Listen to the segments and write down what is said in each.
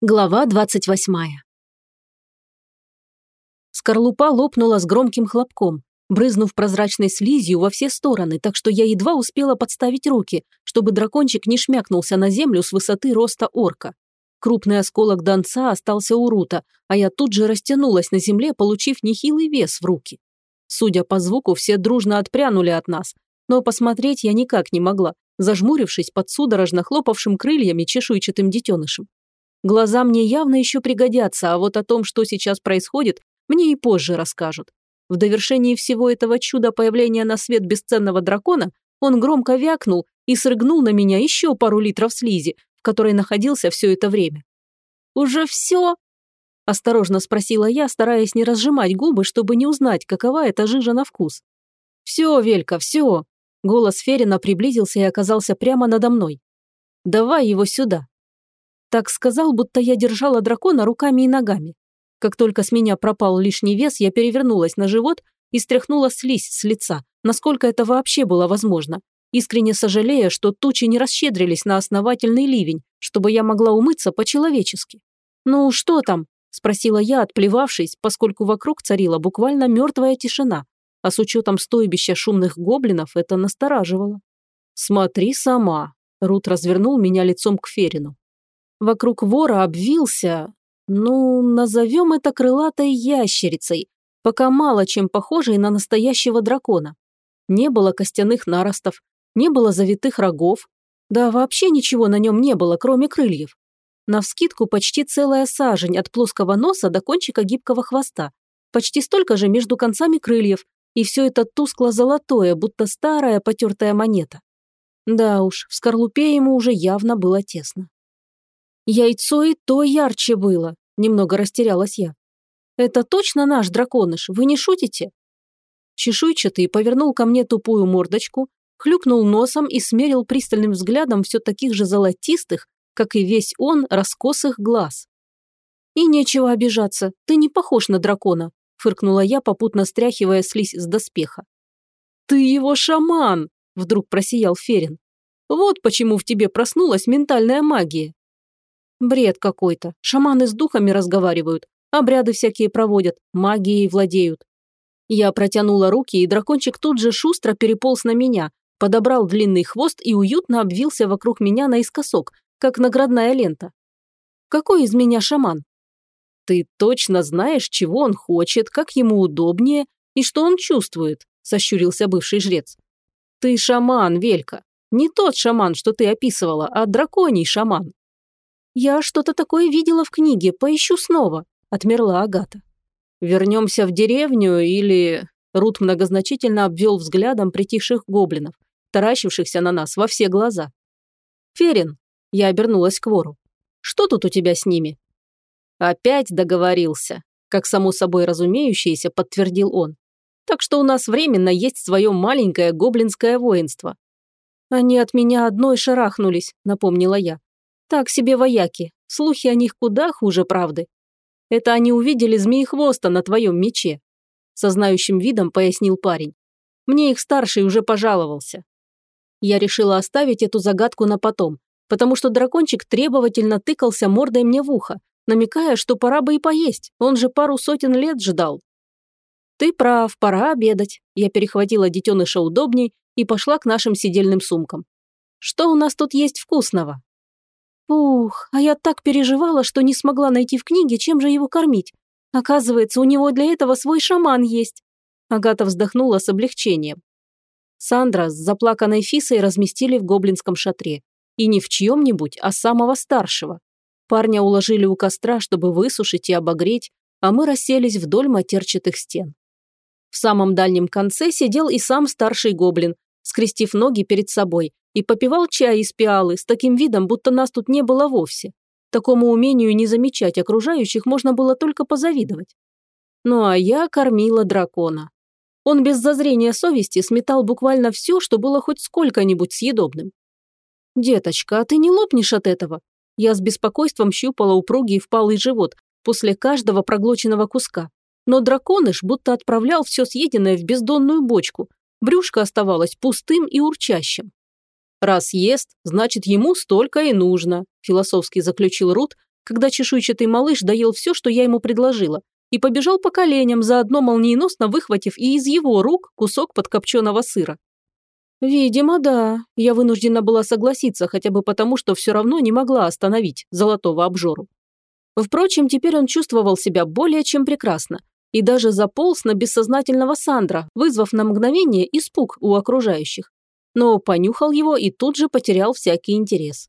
Глава 28. Скорлупа лопнула с громким хлопком, брызнув прозрачной слизью во все стороны, так что я едва успела подставить руки, чтобы дракончик не шмякнулся на землю с высоты роста орка. Крупный осколок донца остался у Рута, а я тут же растянулась на земле, получив нехилый вес в руки. Судя по звуку, все дружно отпрянули от нас, но посмотреть я никак не могла, зажмурившись под судорожно хлопавшим крыльями чешуйчатым детенышем. Глаза мне явно еще пригодятся, а вот о том, что сейчас происходит, мне и позже расскажут. В довершении всего этого чуда появления на свет бесценного дракона он громко вякнул и срыгнул на меня еще пару литров слизи, в которой находился все это время. «Уже все?» – осторожно спросила я, стараясь не разжимать губы, чтобы не узнать, какова эта жижа на вкус. «Все, Велька, все!» Голос Ферина приблизился и оказался прямо надо мной. «Давай его сюда!» Так сказал, будто я держала дракона руками и ногами. Как только с меня пропал лишний вес, я перевернулась на живот и стряхнула слизь с лица, насколько это вообще было возможно, искренне сожалея, что тучи не расщедрились на основательный ливень, чтобы я могла умыться по-человечески. «Ну, что там?» – спросила я, отплевавшись, поскольку вокруг царила буквально мертвая тишина, а с учетом стойбища шумных гоблинов это настораживало. «Смотри сама», – Рут развернул меня лицом к Ферину. Вокруг вора обвился, ну, назовем это крылатой ящерицей, пока мало чем похожей на настоящего дракона. Не было костяных наростов, не было завитых рогов, да вообще ничего на нем не было, кроме крыльев. Навскидку почти целая сажень от плоского носа до кончика гибкого хвоста, почти столько же между концами крыльев, и все это тускло-золотое, будто старая потертая монета. Да уж, в скорлупе ему уже явно было тесно. Яйцо и то ярче было, немного растерялась я. Это точно наш драконыш, вы не шутите? Чешуйчатый повернул ко мне тупую мордочку, хлюпнул носом и смерил пристальным взглядом все таких же золотистых, как и весь он, раскосых глаз. «И нечего обижаться, ты не похож на дракона», фыркнула я, попутно стряхивая слизь с доспеха. «Ты его шаман!» – вдруг просиял Ферин. «Вот почему в тебе проснулась ментальная магия. Бред какой-то. Шаманы с духами разговаривают, обряды всякие проводят, магией владеют. Я протянула руки, и дракончик тут же шустро переполз на меня, подобрал длинный хвост и уютно обвился вокруг меня наискосок, как наградная лента. Какой из меня шаман? Ты точно знаешь, чего он хочет, как ему удобнее и что он чувствует, сощурился бывший жрец. Ты шаман, Велька. Не тот шаман, что ты описывала, а драконий шаман. «Я что-то такое видела в книге, поищу снова», – отмерла Агата. «Вернемся в деревню или...» Рут многозначительно обвел взглядом притихших гоблинов, таращившихся на нас во все глаза. «Ферин», – я обернулась к вору, – «что тут у тебя с ними?» «Опять договорился», – как само собой разумеющееся подтвердил он. «Так что у нас временно есть свое маленькое гоблинское воинство». «Они от меня одной шарахнулись», – напомнила я. Так себе вояки, слухи о них куда хуже правды. Это они увидели змеи-хвоста на твоем мече. Со знающим видом пояснил парень. Мне их старший уже пожаловался. Я решила оставить эту загадку на потом, потому что дракончик требовательно тыкался мордой мне в ухо, намекая, что пора бы и поесть, он же пару сотен лет ждал. «Ты прав, пора обедать», я перехватила детеныша удобней и пошла к нашим сидельным сумкам. «Что у нас тут есть вкусного?» Ух, а я так переживала, что не смогла найти в книге, чем же его кормить. Оказывается, у него для этого свой шаман есть. Агата вздохнула с облегчением. Сандра с заплаканной Фисой разместили в гоблинском шатре. И не в чьем-нибудь, а самого старшего. Парня уложили у костра, чтобы высушить и обогреть, а мы расселись вдоль матерчатых стен. В самом дальнем конце сидел и сам старший гоблин, скрестив ноги перед собой и попивал чай из пиалы с таким видом, будто нас тут не было вовсе. Такому умению не замечать окружающих можно было только позавидовать. Ну а я кормила дракона. Он без зазрения совести сметал буквально все, что было хоть сколько-нибудь съедобным. «Деточка, а ты не лопнешь от этого?» Я с беспокойством щупала упругий впалый живот после каждого проглоченного куска. Но драконыш будто отправлял все съеденное в бездонную бочку. Брюшко оставалось пустым и урчащим. Раз ест, значит ему столько и нужно, философски заключил Рут, когда чешуйчатый малыш доел все, что я ему предложила, и побежал по коленям, заодно молниеносно выхватив и из его рук кусок подкопченого сыра. Видимо, да. Я вынуждена была согласиться, хотя бы потому, что все равно не могла остановить золотого обжору. Впрочем, теперь он чувствовал себя более чем прекрасно и даже заполз на бессознательного Сандра, вызвав на мгновение испуг у окружающих. Но понюхал его и тут же потерял всякий интерес.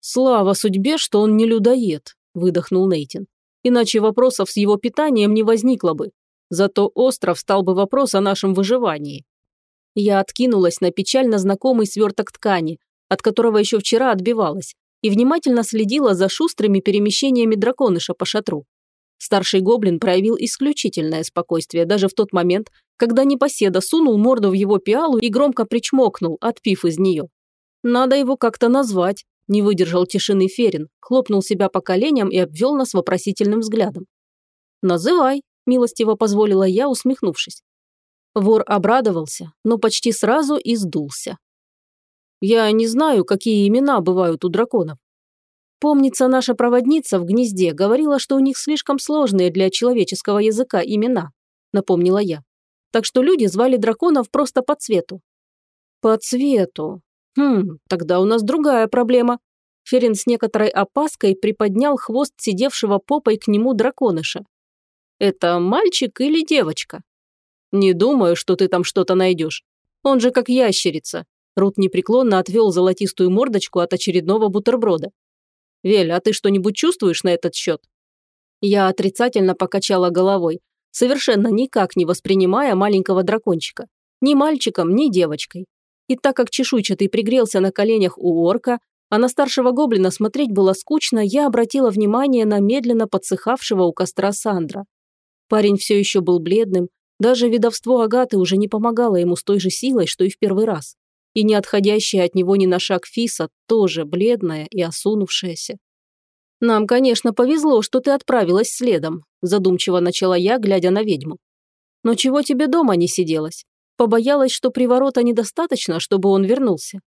«Слава судьбе, что он не людоед», – выдохнул Нейтин. «Иначе вопросов с его питанием не возникло бы. Зато остро встал бы вопрос о нашем выживании». Я откинулась на печально знакомый сверток ткани, от которого еще вчера отбивалась, и внимательно следила за шустрыми перемещениями драконыша по шатру. Старший гоблин проявил исключительное спокойствие даже в тот момент, когда непоседа сунул морду в его пиалу и громко причмокнул, отпив из нее. Надо его как-то назвать, не выдержал тишины Ферин, хлопнул себя по коленям и обвел нас вопросительным взглядом. «Называй», – милостиво позволила я, усмехнувшись. Вор обрадовался, но почти сразу и сдулся. «Я не знаю, какие имена бывают у драконов». Помнится, наша проводница в гнезде говорила, что у них слишком сложные для человеческого языка имена, напомнила я. Так что люди звали драконов просто по цвету. По цвету, Хм, тогда у нас другая проблема. Ферин с некоторой опаской приподнял хвост сидевшего попой к нему драконыша. Это мальчик или девочка? Не думаю, что ты там что-то найдешь. Он же как ящерица. Рут непреклонно отвел золотистую мордочку от очередного бутерброда. «Вель, а ты что-нибудь чувствуешь на этот счет?» Я отрицательно покачала головой, совершенно никак не воспринимая маленького дракончика. Ни мальчиком, ни девочкой. И так как чешуйчатый пригрелся на коленях у орка, а на старшего гоблина смотреть было скучно, я обратила внимание на медленно подсыхавшего у костра Сандра. Парень все еще был бледным, даже видовство Агаты уже не помогало ему с той же силой, что и в первый раз. И не отходящая от него ни на шаг Фиса, тоже бледная и осунувшаяся. «Нам, конечно, повезло, что ты отправилась следом», задумчиво начала я, глядя на ведьму. «Но чего тебе дома не сиделось? Побоялась, что приворота недостаточно, чтобы он вернулся.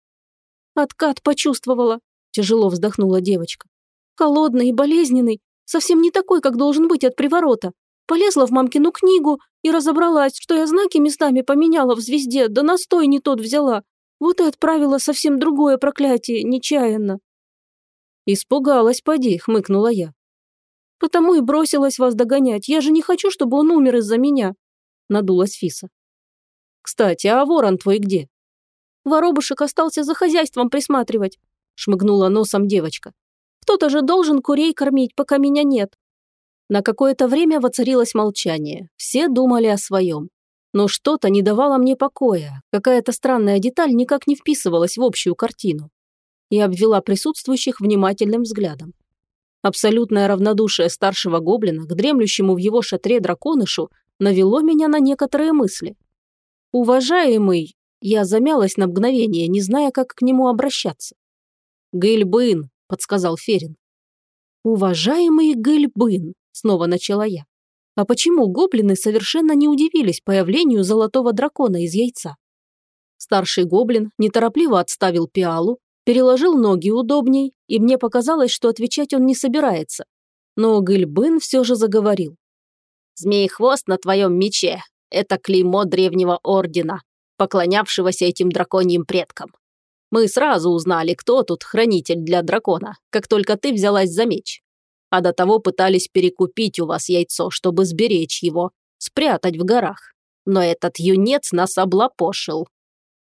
Откат почувствовала, тяжело вздохнула девочка. Холодный и болезненный, совсем не такой, как должен быть от приворота. Полезла в мамкину книгу и разобралась, что я знаки местами поменяла в звезде, да настой не тот взяла. Вот и отправила совсем другое проклятие, нечаянно. Испугалась, поди, хмыкнула я. Потому и бросилась вас догонять. Я же не хочу, чтобы он умер из-за меня. Надулась Фиса. Кстати, а ворон твой где?» «Воробушек остался за хозяйством присматривать», – шмыгнула носом девочка. «Кто-то же должен курей кормить, пока меня нет». На какое-то время воцарилось молчание. Все думали о своем. Но что-то не давало мне покоя. Какая-то странная деталь никак не вписывалась в общую картину. Я обвела присутствующих внимательным взглядом. Абсолютное равнодушие старшего гоблина к дремлющему в его шатре драконышу навело меня на некоторые мысли. «Уважаемый!» Я замялась на мгновение, не зная, как к нему обращаться. «Гыльбын», – подсказал Ферин. «Уважаемый Гыльбын», – снова начала я. «А почему гоблины совершенно не удивились появлению золотого дракона из яйца?» Старший гоблин неторопливо отставил пиалу, переложил ноги удобней, и мне показалось, что отвечать он не собирается. Но Гыльбын все же заговорил. «Змей-хвост на твоем мече это клеймо древнего ордена, поклонявшегося этим драконьим предкам. Мы сразу узнали, кто тут хранитель для дракона, как только ты взялась за меч. А до того пытались перекупить у вас яйцо, чтобы сберечь его, спрятать в горах. Но этот юнец нас облапошил.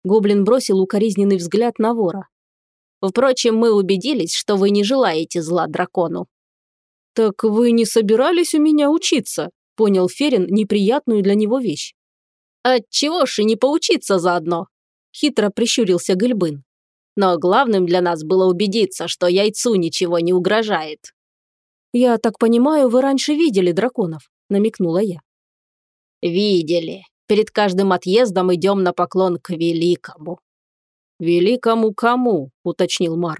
Гоблин бросил укоризненный взгляд на вора. Впрочем, мы убедились, что вы не желаете зла дракону. «Так вы не собирались у меня учиться?» понял Ферин неприятную для него вещь. «Отчего ж и не поучиться заодно?» – хитро прищурился Гыльбын. «Но главным для нас было убедиться, что яйцу ничего не угрожает». «Я так понимаю, вы раньше видели драконов», – намекнула я. «Видели. Перед каждым отъездом идем на поклон к великому». «Великому кому?» – уточнил Мар.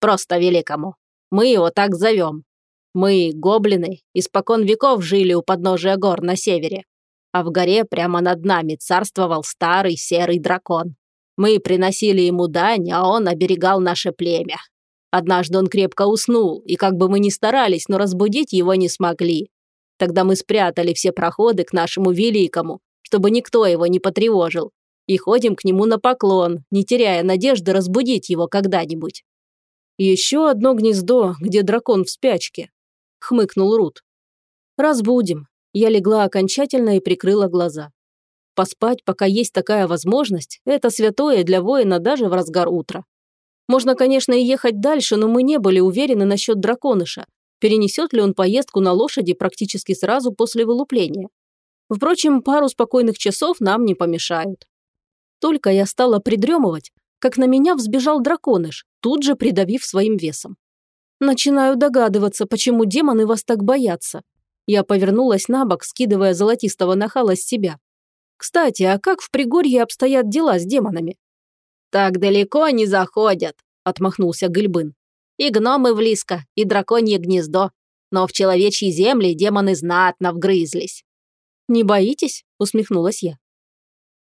«Просто великому. Мы его так зовем. Мы, гоблины, испокон веков жили у подножия гор на севере. А в горе прямо над нами царствовал старый серый дракон. Мы приносили ему дань, а он оберегал наше племя. Однажды он крепко уснул, и как бы мы ни старались, но разбудить его не смогли. Тогда мы спрятали все проходы к нашему великому, чтобы никто его не потревожил, и ходим к нему на поклон, не теряя надежды разбудить его когда-нибудь. «Еще одно гнездо, где дракон в спячке», – хмыкнул Рут. «Разбудим». Я легла окончательно и прикрыла глаза. Поспать, пока есть такая возможность, это святое для воина даже в разгар утра. Можно, конечно, и ехать дальше, но мы не были уверены насчет драконыша. Перенесет ли он поездку на лошади практически сразу после вылупления. Впрочем, пару спокойных часов нам не помешают. Только я стала придремывать, как на меня взбежал драконыш, тут же придавив своим весом. Начинаю догадываться, почему демоны вас так боятся. Я повернулась на бок, скидывая золотистого нахала с себя. Кстати, а как в Пригорье обстоят дела с демонами? «Так далеко не заходят», – отмахнулся Гыльбын. «И гномы близко, и драконье гнездо. Но в человечьи земли демоны знатно вгрызлись». «Не боитесь?» – усмехнулась я.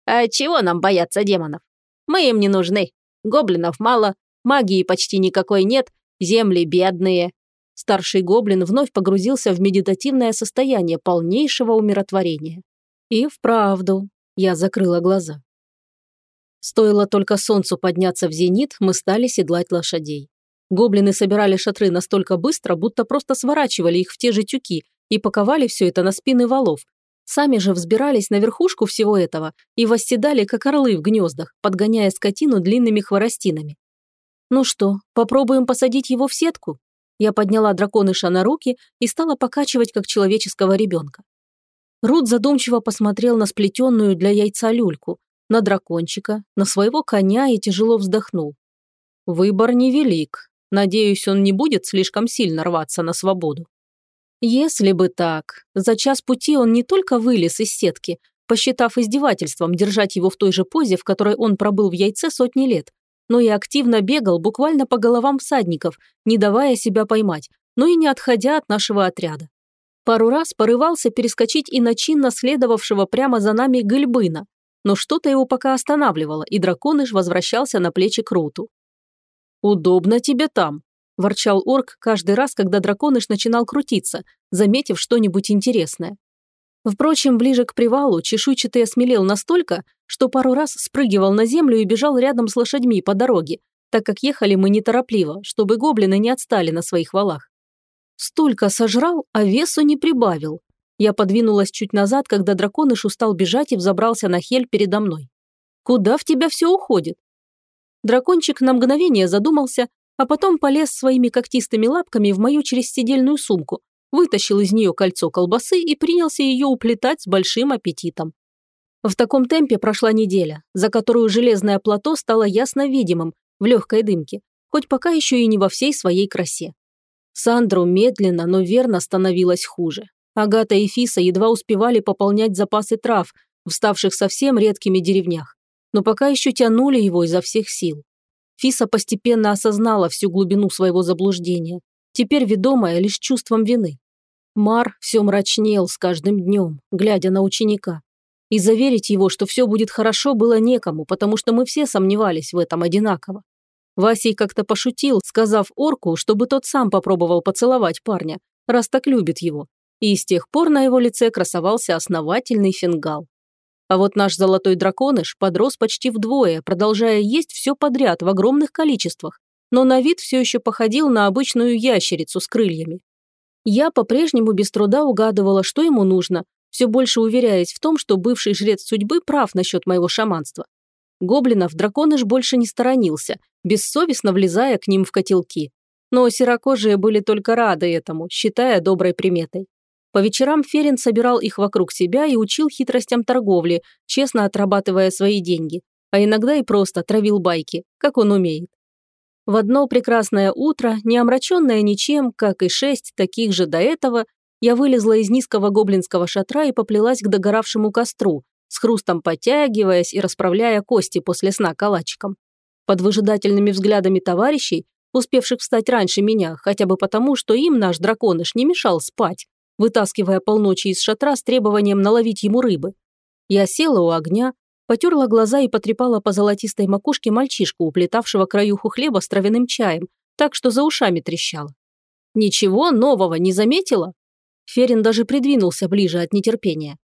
«А чего нам бояться демонов? Мы им не нужны. Гоблинов мало, магии почти никакой нет, земли бедные». Старший гоблин вновь погрузился в медитативное состояние полнейшего умиротворения. И вправду я закрыла глаза. Стоило только солнцу подняться в зенит, мы стали седлать лошадей. Гоблины собирали шатры настолько быстро, будто просто сворачивали их в те же тюки и паковали все это на спины валов. Сами же взбирались на верхушку всего этого и восседали, как орлы в гнездах, подгоняя скотину длинными хворостинами. «Ну что, попробуем посадить его в сетку?» Я подняла драконыша на руки и стала покачивать, как человеческого ребенка. Рут задумчиво посмотрел на сплетенную для яйца люльку, на дракончика, на своего коня и тяжело вздохнул. Выбор невелик. Надеюсь, он не будет слишком сильно рваться на свободу. Если бы так, за час пути он не только вылез из сетки, посчитав издевательством держать его в той же позе, в которой он пробыл в яйце сотни лет, но и активно бегал буквально по головам всадников, не давая себя поймать, но и не отходя от нашего отряда. Пару раз порывался перескочить и на чин наследовавшего прямо за нами Гыльбына, но что-то его пока останавливало, и драконыш возвращался на плечи Круту. «Удобно тебе там», – ворчал орк каждый раз, когда драконыш начинал крутиться, заметив что-нибудь интересное. Впрочем, ближе к привалу чешуйчатый осмелел настолько, что пару раз спрыгивал на землю и бежал рядом с лошадьми по дороге, так как ехали мы неторопливо, чтобы гоблины не отстали на своих валах. Столько сожрал, а весу не прибавил. Я подвинулась чуть назад, когда драконыш устал бежать и взобрался на хель передо мной. «Куда в тебя все уходит?» Дракончик на мгновение задумался, а потом полез своими когтистыми лапками в мою черестедельную сумку, вытащил из нее кольцо колбасы и принялся ее уплетать с большим аппетитом. В таком темпе прошла неделя, за которую железное плато стало ясно видимым в легкой дымке, хоть пока еще и не во всей своей красе. Сандру медленно, но верно становилось хуже. Агата и Фиса едва успевали пополнять запасы трав в ставших совсем редкими деревнях, но пока еще тянули его изо всех сил. Фиса постепенно осознала всю глубину своего заблуждения, теперь ведомая лишь чувством вины. Мар все мрачнел с каждым днем, глядя на ученика. И заверить его, что все будет хорошо, было некому, потому что мы все сомневались в этом одинаково. Васей как-то пошутил, сказав орку, чтобы тот сам попробовал поцеловать парня, раз так любит его и с тех пор на его лице красовался основательный фингал. А вот наш золотой драконыш подрос почти вдвое, продолжая есть все подряд в огромных количествах, но на вид все еще походил на обычную ящерицу с крыльями. Я по-прежнему без труда угадывала, что ему нужно, все больше уверяясь в том, что бывший жрец судьбы прав насчет моего шаманства. Гоблинов драконыш больше не сторонился, бессовестно влезая к ним в котелки. Но серокожие были только рады этому, считая доброй приметой. По вечерам Ферин собирал их вокруг себя и учил хитростям торговли, честно отрабатывая свои деньги, а иногда и просто травил байки, как он умеет. В одно прекрасное утро, не омраченное ничем, как и шесть таких же до этого, я вылезла из низкого гоблинского шатра и поплелась к догоравшему костру, с хрустом подтягиваясь и расправляя кости после сна калачиком. Под выжидательными взглядами товарищей, успевших встать раньше меня, хотя бы потому, что им наш драконыш не мешал спать, вытаскивая полночи из шатра с требованием наловить ему рыбы. Я села у огня, потерла глаза и потрепала по золотистой макушке мальчишку, уплетавшего краюху хлеба с травяным чаем, так что за ушами трещало. Ничего нового не заметила? Ферин даже придвинулся ближе от нетерпения.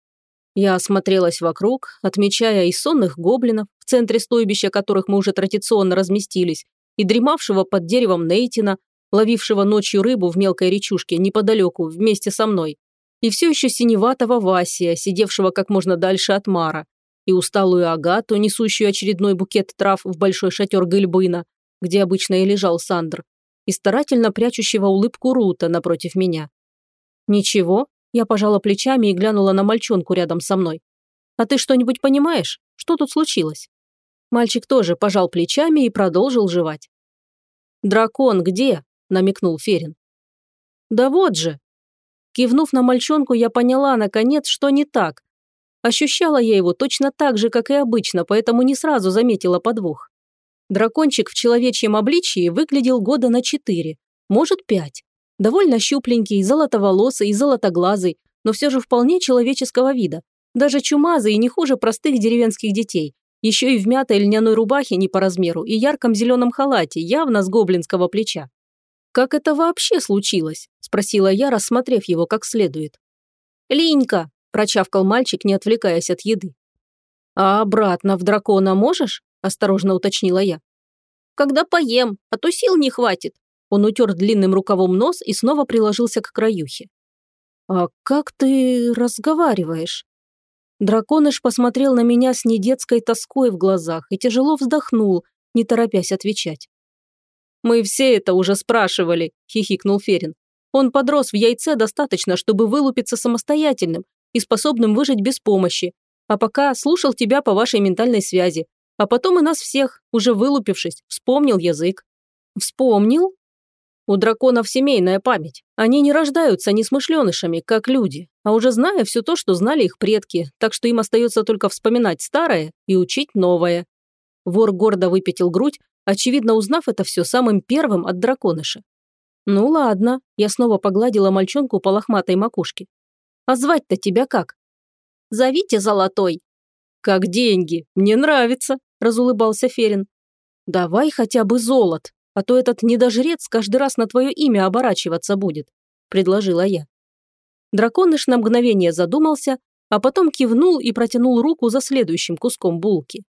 Я осмотрелась вокруг, отмечая и сонных гоблинов, в центре стойбища которых мы уже традиционно разместились, и дремавшего под деревом Нейтина, ловившего ночью рыбу в мелкой речушке неподалеку вместе со мной, и все еще синеватого Васия, сидевшего как можно дальше от Мара, и усталую Агату, несущую очередной букет трав в большой шатер Гыльбына, где обычно и лежал Сандр, и старательно прячущего улыбку Рута напротив меня. «Ничего», – я пожала плечами и глянула на мальчонку рядом со мной. «А ты что-нибудь понимаешь? Что тут случилось?» Мальчик тоже пожал плечами и продолжил жевать. «Дракон где?» – намекнул Ферин. «Да вот же!» Кивнув на мальчонку, я поняла, наконец, что не так. Ощущала я его точно так же, как и обычно, поэтому не сразу заметила подвох. Дракончик в человечьем обличии выглядел года на четыре, может пять. Довольно щупленький, золотоволосый и золотоглазый, но все же вполне человеческого вида. Даже чумазый и не хуже простых деревенских детей, еще и в мятой льняной рубахе не по размеру и ярком зеленом халате, явно с гоблинского плеча. «Как это вообще случилось?» – спросила я, рассмотрев его как следует. «Линька!» – прочавкал мальчик, не отвлекаясь от еды. «А обратно в дракона можешь?» – осторожно уточнила я. «Когда поем, а то сил не хватит». Он утер длинным рукавом нос и снова приложился к краюхе. «А как ты разговариваешь?» Драконыш посмотрел на меня с недетской тоской в глазах и тяжело вздохнул, не торопясь отвечать. «Мы все это уже спрашивали», – хихикнул Ферин. «Он подрос в яйце достаточно, чтобы вылупиться самостоятельным и способным выжить без помощи, а пока слушал тебя по вашей ментальной связи, а потом и нас всех, уже вылупившись, вспомнил язык». «Вспомнил?» У драконов семейная память. Они не рождаются несмышленышами, как люди, а уже зная все то, что знали их предки, так что им остается только вспоминать старое и учить новое. Вор гордо выпятил грудь, очевидно узнав это все самым первым от драконыша. «Ну ладно», я снова погладила мальчонку по лохматой макушке. «А звать-то тебя как?» «Зовите Золотой». «Как деньги, мне нравится», – разулыбался Ферин. «Давай хотя бы золот», а то этот недожрец каждый раз на твое имя оборачиваться будет», – предложила я. Драконыш на мгновение задумался, а потом кивнул и протянул руку за следующим куском булки.